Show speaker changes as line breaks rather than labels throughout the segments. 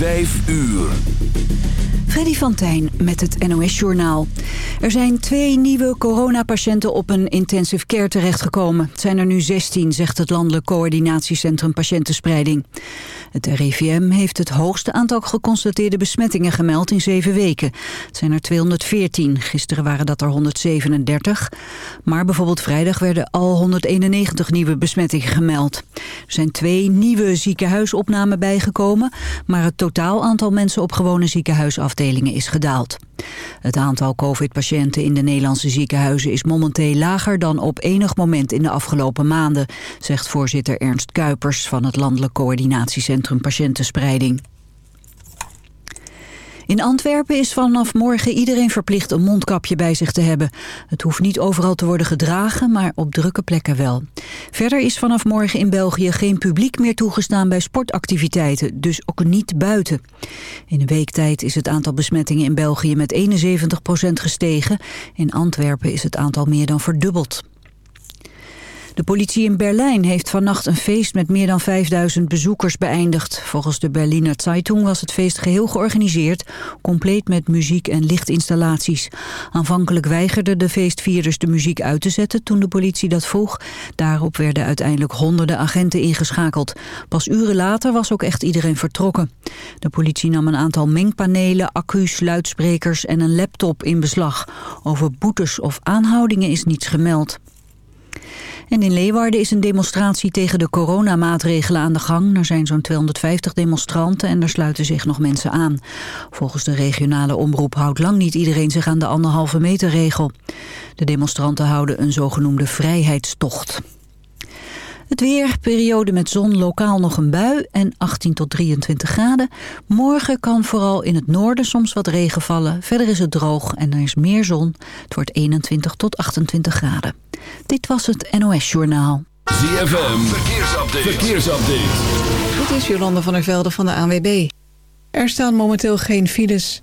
Vijf uur.
Freddy van Tijn met het NOS-journaal. Er zijn twee nieuwe coronapatiënten op een intensive care terechtgekomen. Het zijn er nu 16, zegt het Landelijk Coördinatiecentrum Patiëntenspreiding. Het RIVM heeft het hoogste aantal geconstateerde besmettingen gemeld in zeven weken. Het zijn er 214, gisteren waren dat er 137. Maar bijvoorbeeld vrijdag werden al 191 nieuwe besmettingen gemeld. Er zijn twee nieuwe ziekenhuisopnamen bijgekomen... maar het totaal aantal mensen op gewone ziekenhuisafdelingen is gedaald. Het aantal covid-patiënten in de Nederlandse ziekenhuizen is momenteel lager dan op enig moment in de afgelopen maanden, zegt voorzitter Ernst Kuipers van het Landelijk Coördinatiecentrum Patiëntenspreiding. In Antwerpen is vanaf morgen iedereen verplicht een mondkapje bij zich te hebben. Het hoeft niet overal te worden gedragen, maar op drukke plekken wel. Verder is vanaf morgen in België geen publiek meer toegestaan bij sportactiviteiten, dus ook niet buiten. In een week tijd is het aantal besmettingen in België met 71% gestegen. In Antwerpen is het aantal meer dan verdubbeld. De politie in Berlijn heeft vannacht een feest met meer dan 5000 bezoekers beëindigd. Volgens de Berliner Zeitung was het feest geheel georganiseerd, compleet met muziek en lichtinstallaties. Aanvankelijk weigerden de feestvierders de muziek uit te zetten toen de politie dat vroeg. Daarop werden uiteindelijk honderden agenten ingeschakeld. Pas uren later was ook echt iedereen vertrokken. De politie nam een aantal mengpanelen, accu's, luidsprekers en een laptop in beslag. Over boetes of aanhoudingen is niets gemeld. En in Leeuwarden is een demonstratie tegen de coronamaatregelen aan de gang. Er zijn zo'n 250 demonstranten en er sluiten zich nog mensen aan. Volgens de regionale omroep houdt lang niet iedereen zich aan de anderhalve meter regel. De demonstranten houden een zogenoemde vrijheidstocht. Het weer, periode met zon, lokaal nog een bui en 18 tot 23 graden. Morgen kan vooral in het noorden soms wat regen vallen. Verder is het droog en er is meer zon. Het wordt 21 tot 28 graden. Dit was het NOS Journaal.
ZFM, verkeersupdate. verkeersupdate.
Dit is Jolande van der Velde van de ANWB. Er staan momenteel geen files.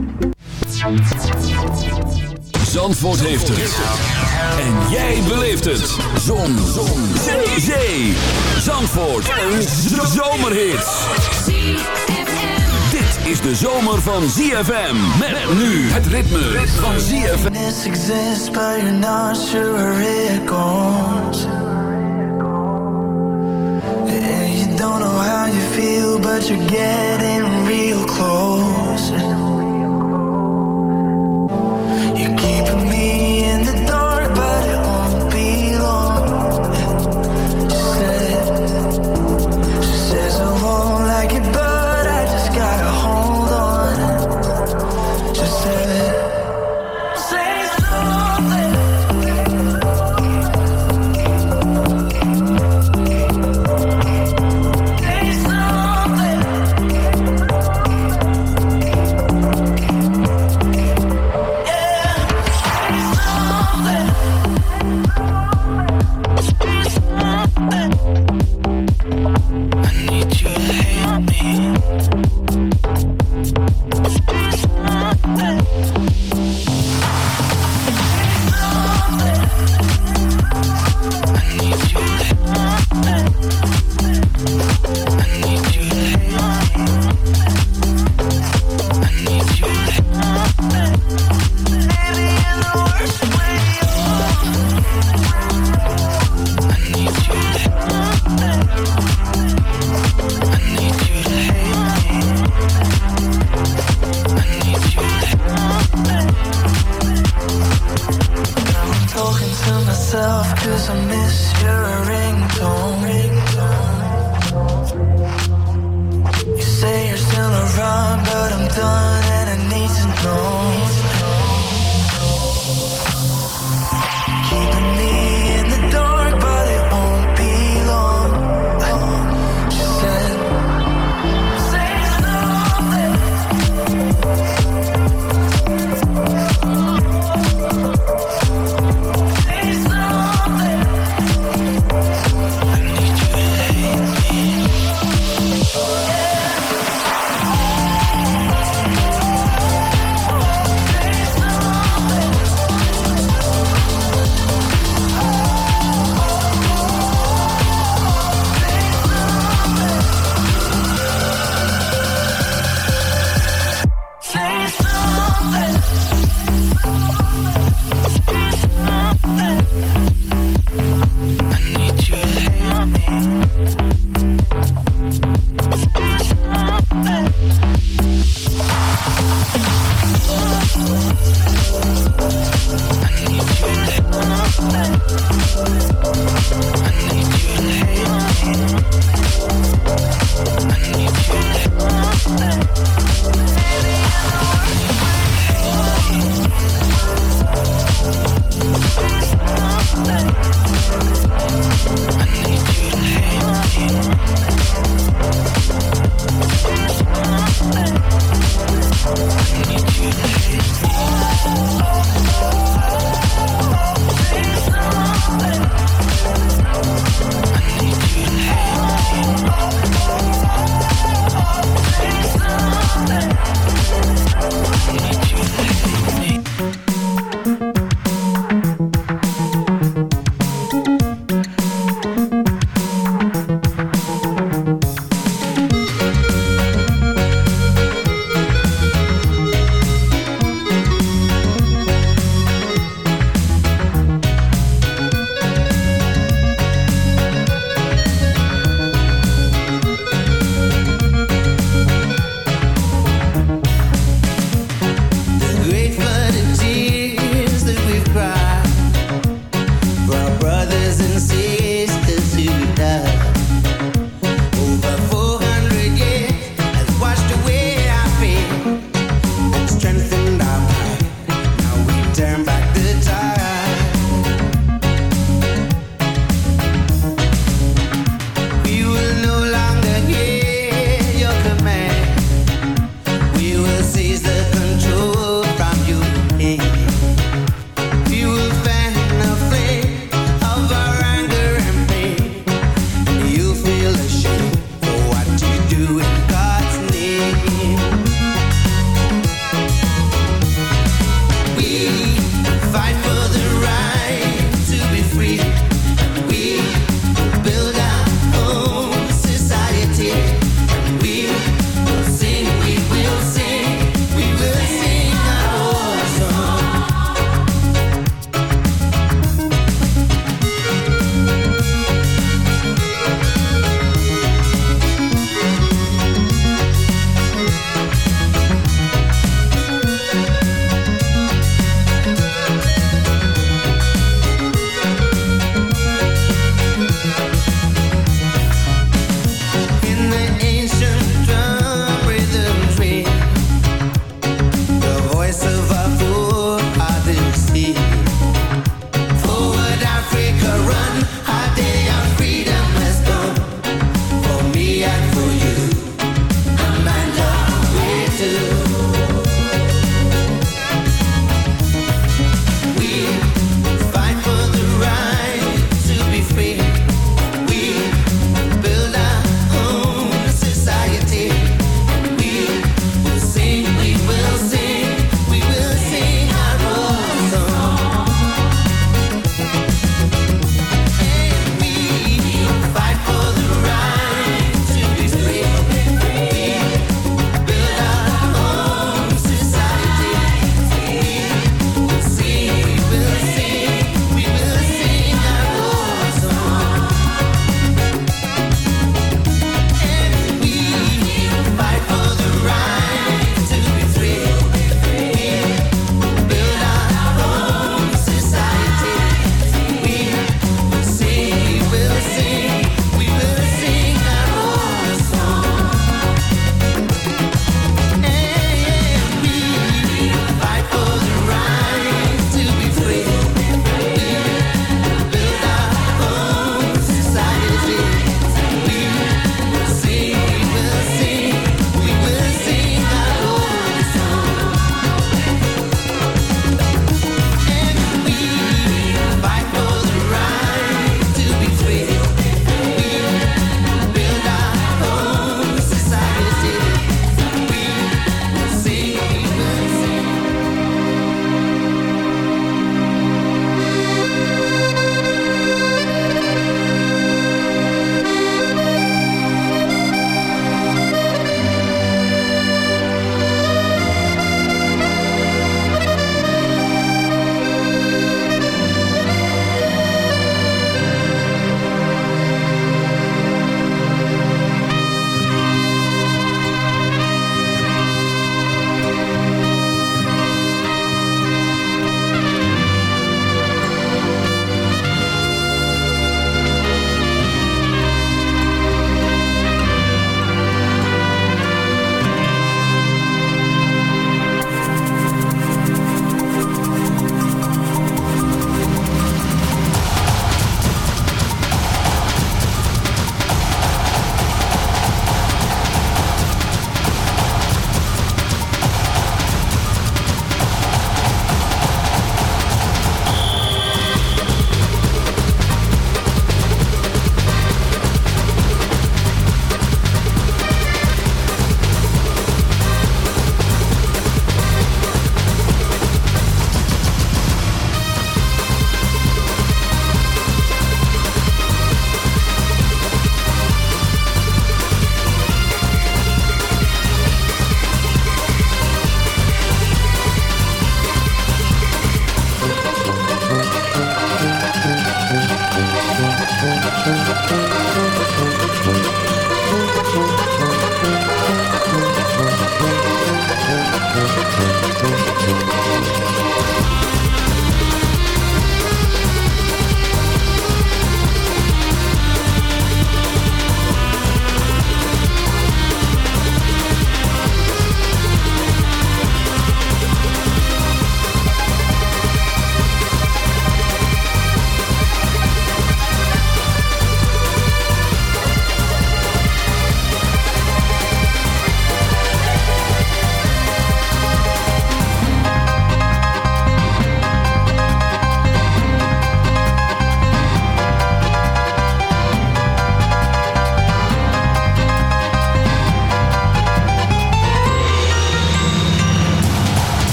Zandvoort heeft het. En jij beleeft het. Zon. Zon. Zee. Zee. Zandvoort. Een zomerhit. Dit is de zomer van ZFM. Met nu het ritme van ZFM.
This exists, but you're not sure where it goes. And you don't know how you feel, but you're getting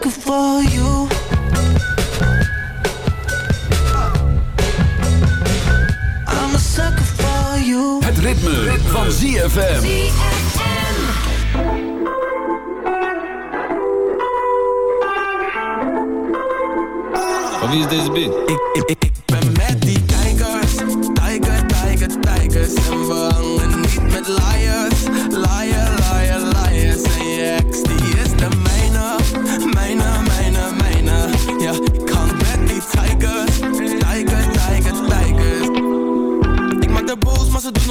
for you. I'm a for you.
Het ritme, van ZFM
Wie is deze beat? Ik, ik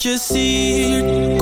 je ziet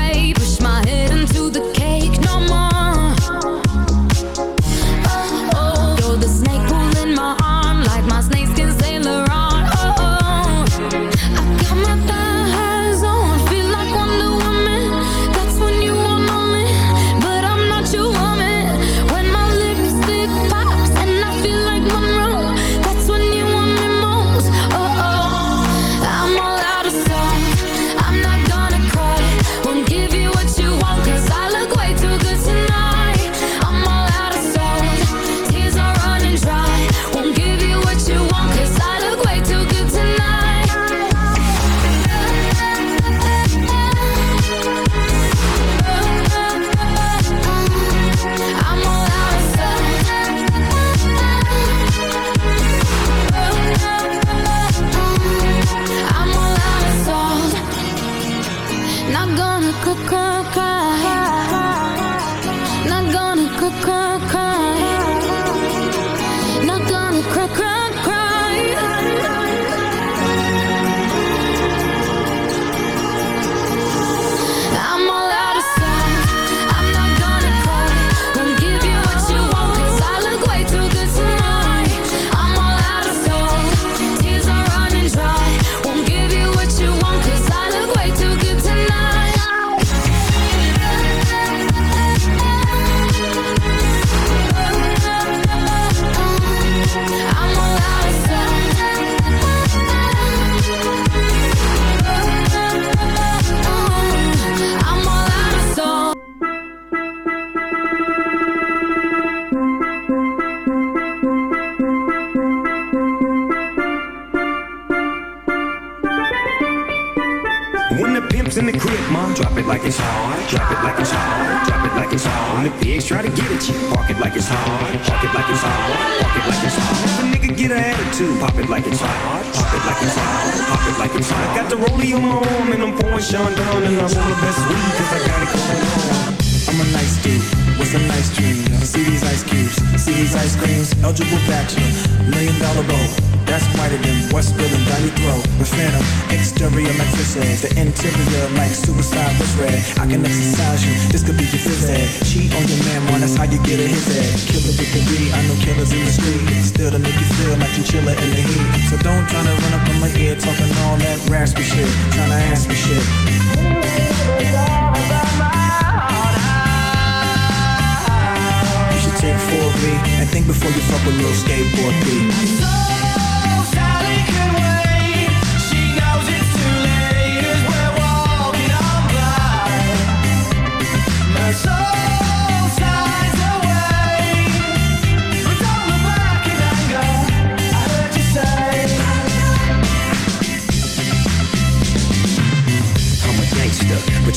afraid. Wish my
It's in the crib, ma. Drop it like it's hard. Drop it like it's hard. Drop it like it's hard. When the pigs try to get at you, park it like it's hard. Park it like it's hard. Park it like it's hard. If a nigga get an attitude, pop it like it's hard. Pop it like it's hard. Pop it like it's hard. I got the rollie on my arm and I'm pouring Sean down and I'm on the best weed cause I got it going on.
I'm a nice dude with some nice dreams. See these ice cubes, see these ice creams. Eligible bachelor, million dollar bow. That's whiter than Westfield and Valley Throw. The phantom, exterior like fish. The interior like suicide was red. I can exercise you, this could be your phys ed. Cheat on your man, man, that's how you get a his head. Killer B, I know killers in the street. Still to make you feel like you chiller in the heat. So don't try to run up on my ear talking all that raspy shit. Trying to ask me shit. You should take 4B and think before you fuck with little skateboard B.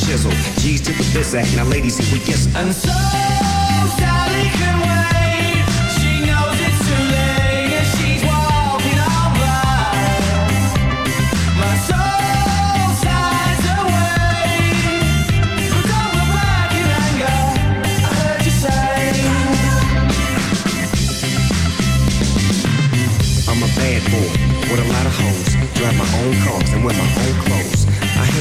Shizzle. G's to the biz act. Now, ladies, here we guess.
And so Sally can wait. She knows it's too late and she's walking on by. My soul sighs away. But don't look back anger. I heard you say.
I'm a bad boy with a lot of hoes. Drive my own cars and wear my own clothes.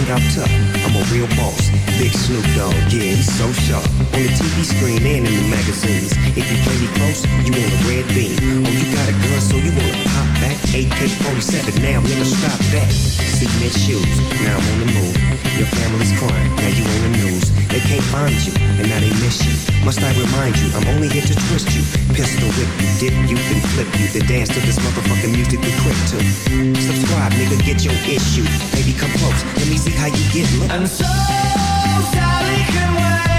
I hang out tough. I'm a real boss. Big Snoop Dogg, yeah, he's so sharp. On the TV screen and in the magazines. If you play me close, you want a red beam. Oh, you got a gun, so you wanna pop back? AK-47, now nigga, stop that. Cement shoes, now I'm on the move. Your family's crying, now you on the news. They can't find you, and now they miss you. Must I remind you, I'm only here to twist you. Pistol whip you, dip you, then flip you. Then dance to this motherfucking music we quick to. Subscribe, nigga, get your issue. Baby, come close, let me see how you get look.
And so Sally can wait.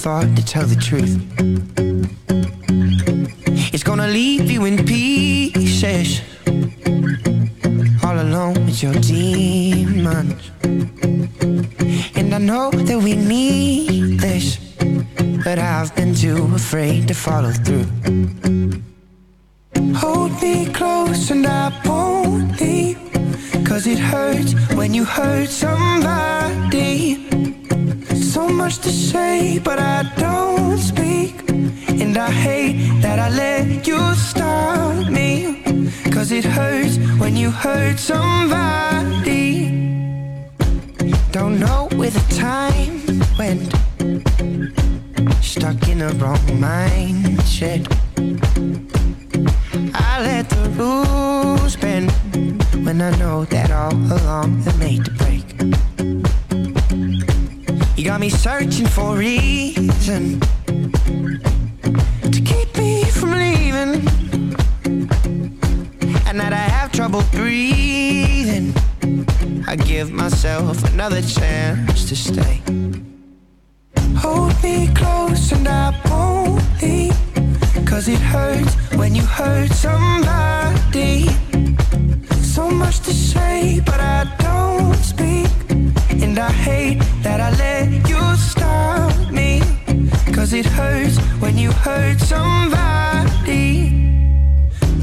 Thought to tell the truth. Trouble breathing. I give myself another chance to stay. Hold me close and I won't leave. Cause it hurts when you hurt somebody. So much to say, but I don't speak. And I hate that I let you stop me. Cause it hurts when you hurt somebody.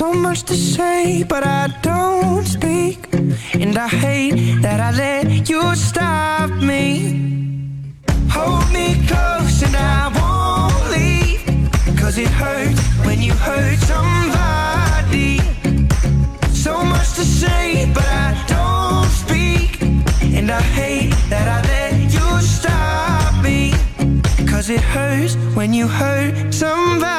So much to say, but I don't speak. And I hate that I let you stop me. Hold me close and I won't leave. Cause it hurts when you hurt somebody. So much to say, but I don't speak. And I hate that I let you stop me. Cause it hurts when you hurt somebody.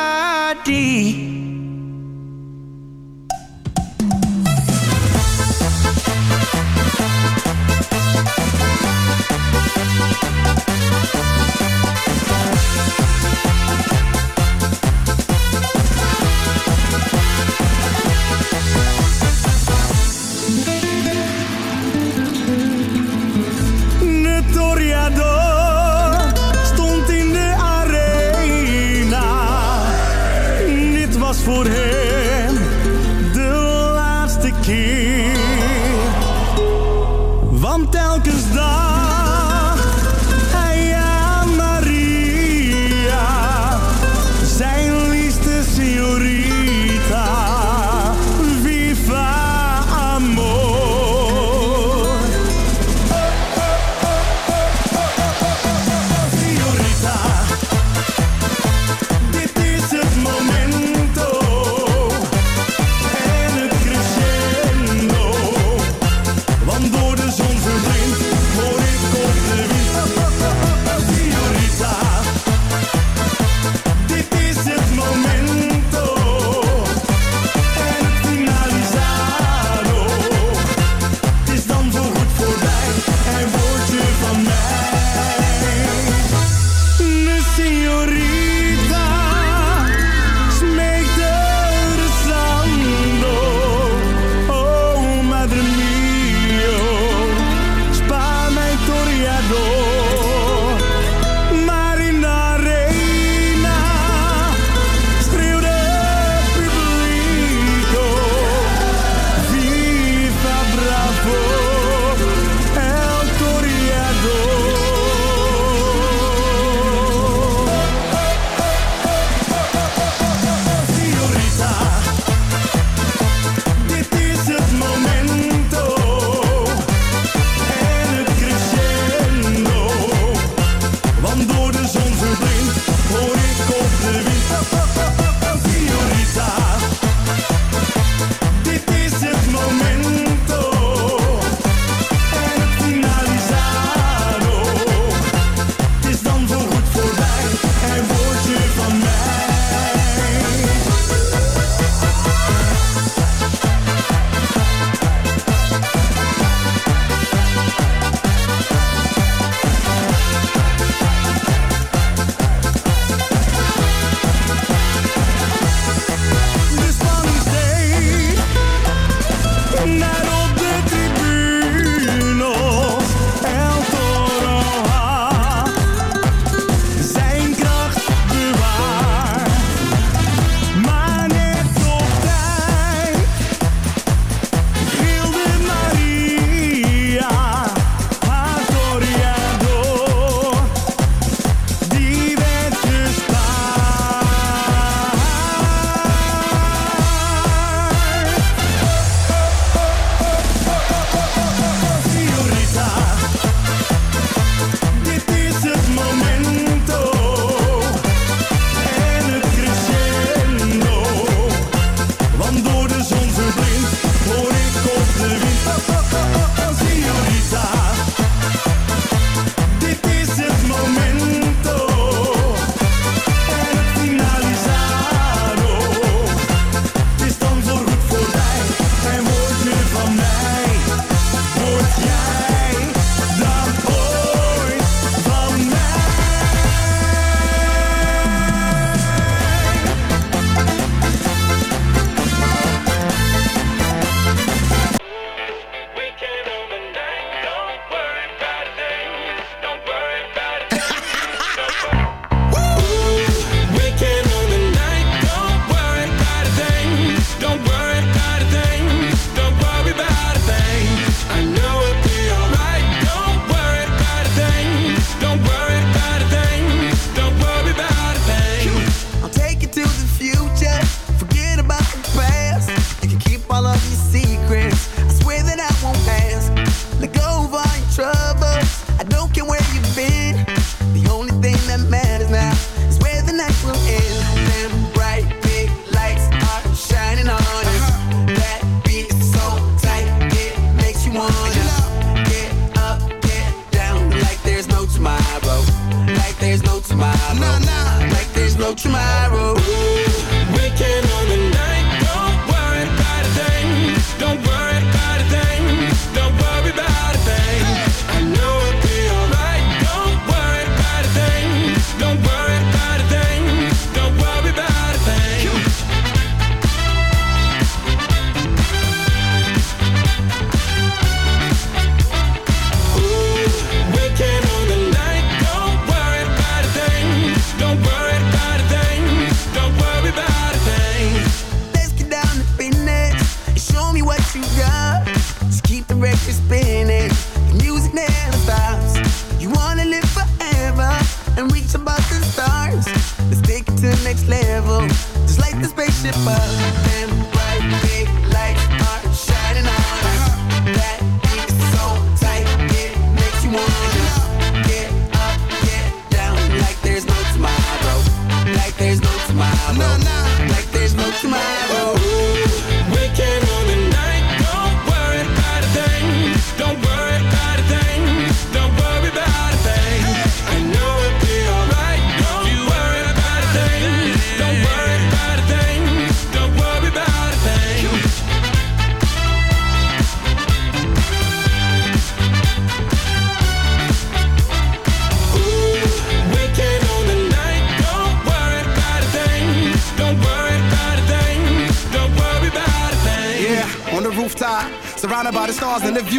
De laatste keer.